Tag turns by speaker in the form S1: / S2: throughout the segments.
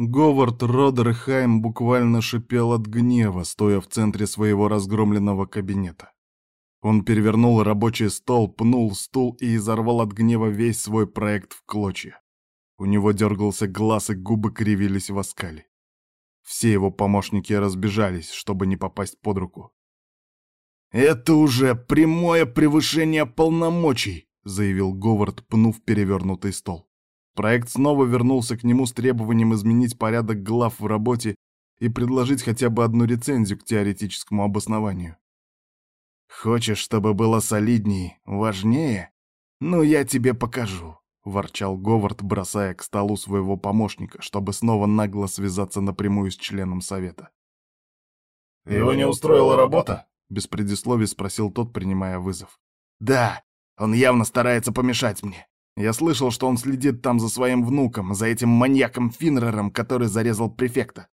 S1: Говард Родерхайм буквально шипел от гнева, стоя в центре своего разгромленного кабинета. Он перевернул рабочий стол, пнул стул и изорвал от гнева весь свой проект в клочья. У него дергался глаз и губы кривились в оскале. Все его помощники разбежались, чтобы не попасть под руку. «Это уже прямое превышение полномочий», — заявил Говард, пнув перевернутый стол. Проект снова вернулся к нему с требованием изменить порядок глав в работе и предложить хотя бы одну рецензию к теоретическому обоснованию. «Хочешь, чтобы было солиднее, важнее? Ну, я тебе покажу», — ворчал Говард, бросая к столу своего помощника, чтобы снова нагло связаться напрямую с членом совета.
S2: «Его не устроила работа?»
S1: — без предисловий спросил тот, принимая вызов.
S2: «Да, он явно старается помешать мне. Я слышал, что он следит там за своим внуком, за этим маньяком Финнером, который зарезал префекта.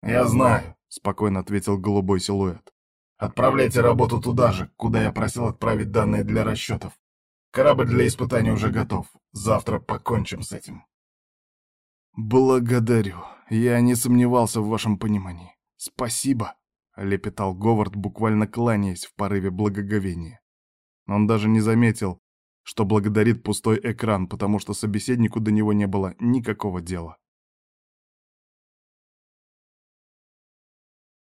S1: «Я знаю», — спокойно ответил голубой силуэт.
S2: «Отправляйте работу туда же, куда я просил отправить данные для расчетов. Корабль для испытаний уже готов. Завтра покончим с этим».
S1: «Благодарю. Я не сомневался в вашем понимании. Спасибо», — лепетал Говард, буквально кланяясь в порыве благоговения. Он даже не заметил, что благодарит пустой экран, потому что собеседнику до него не было никакого дела.